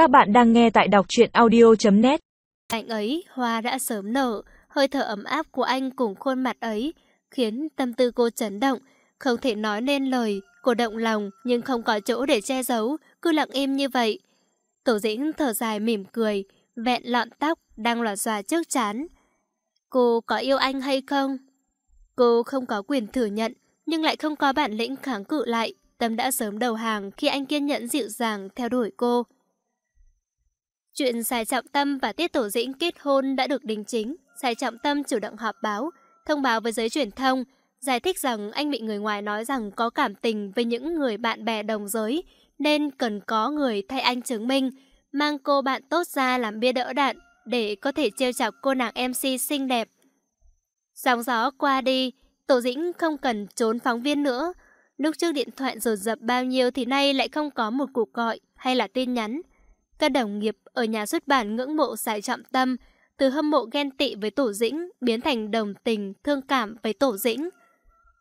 Các bạn đang nghe tại đọc truyện audio.net Anh ấy, hoa đã sớm nở, hơi thở ấm áp của anh cùng khuôn mặt ấy, khiến tâm tư cô chấn động, không thể nói nên lời, cô động lòng nhưng không có chỗ để che giấu, cứ lặng im như vậy. Tổ dĩnh thở dài mỉm cười, vẹn lọn tóc đang lọt xòa trước chán. Cô có yêu anh hay không? Cô không có quyền thừa nhận, nhưng lại không có bản lĩnh kháng cự lại. Tâm đã sớm đầu hàng khi anh kiên nhẫn dịu dàng theo đuổi cô. Chuyện Sài Trọng Tâm và Tiết Tổ Dĩnh kết hôn đã được đính chính. Sài Trọng Tâm chủ động họp báo, thông báo với giới truyền thông, giải thích rằng anh bị người ngoài nói rằng có cảm tình với những người bạn bè đồng giới, nên cần có người thay anh chứng minh, mang cô bạn tốt ra làm bia đỡ đạn để có thể trêu chọc cô nàng MC xinh đẹp. Sóng gió qua đi, Tổ Dĩnh không cần trốn phóng viên nữa. Lúc trước điện thoại dồn dập bao nhiêu thì nay lại không có một cuộc gọi hay là tin nhắn. Các đồng nghiệp ở nhà xuất bản ngưỡng mộ giải trọng tâm, từ hâm mộ ghen tị với Tổ Dĩnh biến thành đồng tình, thương cảm với Tổ Dĩnh.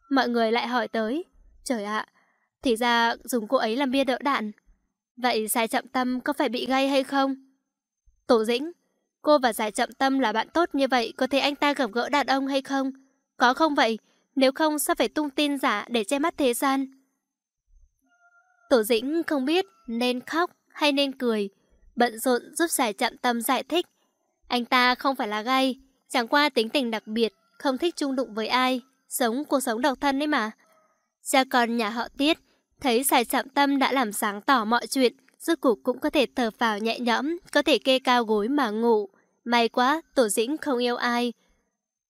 Mọi người lại hỏi tới, trời ạ, thì ra dùng cô ấy làm bia đỡ đạn. Vậy giải trọng tâm có phải bị gay hay không? Tổ Dĩnh, cô và giải trọng tâm là bạn tốt như vậy có thể anh ta gặp gỡ đàn ông hay không? Có không vậy? Nếu không sao phải tung tin giả để che mắt thế gian? Tổ Dĩnh không biết nên khóc hay nên cười, bận rộn giúp giải chậm tâm giải thích. Anh ta không phải là gay, chẳng qua tính tình đặc biệt, không thích chung đụng với ai, sống cuộc sống độc thân ấy mà. Cha con nhà họ Tiết, thấy giải chậm tâm đã làm sáng tỏ mọi chuyện, rốt cuộc cũng có thể thở phào nhẹ nhõm, có thể kê cao gối mà ngủ. May quá, Tổ Dĩnh không yêu ai.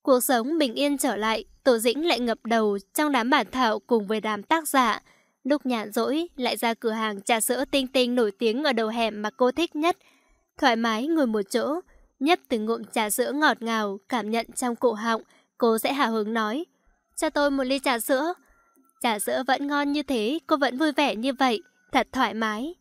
Cuộc sống bình yên trở lại, Tổ Dĩnh lại ngập đầu trong đám bản thảo cùng với đám tác giả. Lúc nhàn rỗi lại ra cửa hàng trà sữa tinh tinh nổi tiếng ở đầu hẻm mà cô thích nhất. Thoải mái ngồi một chỗ, nhấp từng ngụm trà sữa ngọt ngào, cảm nhận trong cổ họng, cô sẽ hào hứng nói. Cho tôi một ly trà sữa. Trà sữa vẫn ngon như thế, cô vẫn vui vẻ như vậy, thật thoải mái.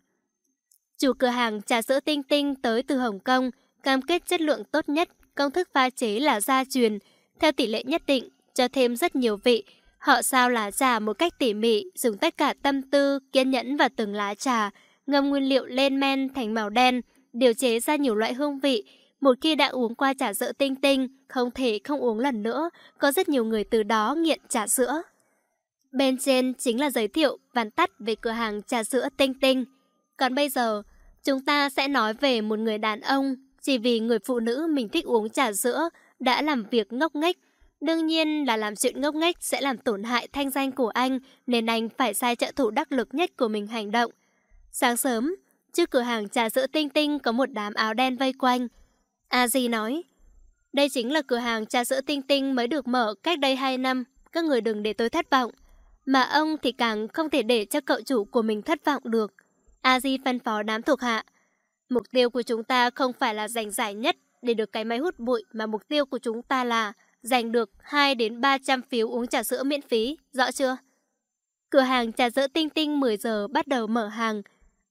Chủ cửa hàng trà sữa tinh tinh tới từ Hồng Kông, cam kết chất lượng tốt nhất, công thức pha chế là gia truyền, theo tỷ lệ nhất định, cho thêm rất nhiều vị, Họ sao lá trà một cách tỉ mỉ, dùng tất cả tâm tư, kiên nhẫn và từng lá trà, ngâm nguyên liệu lên men thành màu đen, điều chế ra nhiều loại hương vị. Một khi đã uống qua trà sữa tinh tinh, không thể không uống lần nữa, có rất nhiều người từ đó nghiện trà sữa. Bên trên chính là giới thiệu vắn tắt về cửa hàng trà sữa tinh tinh. Còn bây giờ, chúng ta sẽ nói về một người đàn ông, chỉ vì người phụ nữ mình thích uống trà sữa, đã làm việc ngốc nghếch, Đương nhiên là làm chuyện ngốc nghếch sẽ làm tổn hại thanh danh của anh, nên anh phải sai trợ thủ đắc lực nhất của mình hành động. Sáng sớm, trước cửa hàng trà sữa tinh tinh có một đám áo đen vây quanh. A Di nói, đây chính là cửa hàng trà sữa tinh tinh mới được mở cách đây 2 năm, các người đừng để tôi thất vọng. Mà ông thì càng không thể để cho cậu chủ của mình thất vọng được. A Di phân phó đám thuộc hạ. Mục tiêu của chúng ta không phải là giành giải nhất để được cái máy hút bụi, mà mục tiêu của chúng ta là giành được 2 đến 300 phiếu uống trà sữa miễn phí, rõ chưa? Cửa hàng trà sữa Tinh Tinh 10 giờ bắt đầu mở hàng.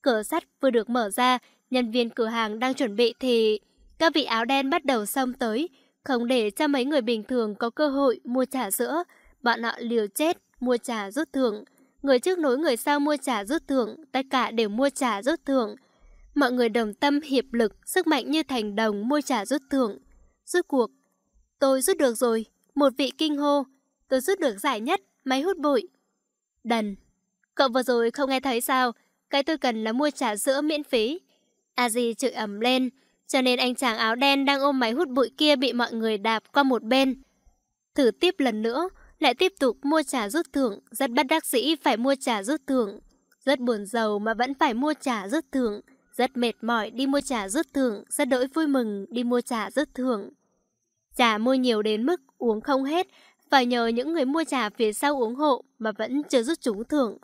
Cửa sắt vừa được mở ra, nhân viên cửa hàng đang chuẩn bị thì các vị áo đen bắt đầu xông tới, không để cho mấy người bình thường có cơ hội mua trà sữa. Bọn họ liều chết, mua trà rút thưởng. Người trước nối người sau mua trà rút thưởng, tất cả đều mua trà rút thưởng. Mọi người đồng tâm hiệp lực, sức mạnh như thành đồng mua trà rút thưởng. Rốt cuộc, Tôi rút được rồi, một vị kinh hô. Tôi rút được giải nhất, máy hút bụi. Đần. Cậu vừa rồi không nghe thấy sao? Cái tôi cần là mua trà sữa miễn phí. A Di chửi ẩm lên, cho nên anh chàng áo đen đang ôm máy hút bụi kia bị mọi người đạp qua một bên. Thử tiếp lần nữa, lại tiếp tục mua trà rút thưởng, rất bất đắc dĩ phải mua trà rút thưởng. Rất buồn giàu mà vẫn phải mua trà rút thưởng, rất mệt mỏi đi mua trà rút thưởng, rất đỗi vui mừng đi mua trà rút thưởng. Trà mua nhiều đến mức uống không hết, phải nhờ những người mua trà phía sau uống hộ mà vẫn chưa rút trúng thưởng.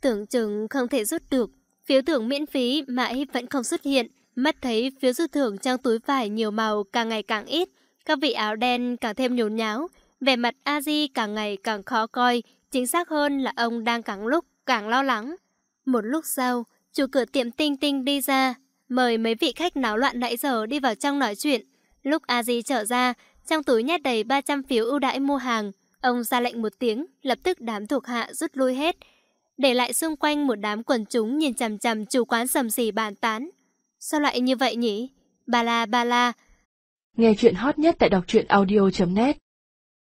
Tưởng chừng không thể rút được, phiếu thưởng miễn phí mãi vẫn không xuất hiện. Mắt thấy phiếu rút thưởng trong túi vải nhiều màu càng ngày càng ít, các vị áo đen càng thêm nhốn nháo, vẻ mặt a di càng ngày càng khó coi, chính xác hơn là ông đang càng lúc càng lo lắng. Một lúc sau, chủ cửa tiệm tinh tinh đi ra, mời mấy vị khách náo loạn nãy giờ đi vào trong nói chuyện. Lúc a di trở ra, trong túi nhét đầy 300 phiếu ưu đãi mua hàng. Ông ra lệnh một tiếng, lập tức đám thuộc hạ rút lui hết. Để lại xung quanh một đám quần chúng nhìn chằm chằm chủ quán sầm xì bàn tán. Sao lại như vậy nhỉ? Ba la ba la. Nghe chuyện hot nhất tại đọc truyện audio.net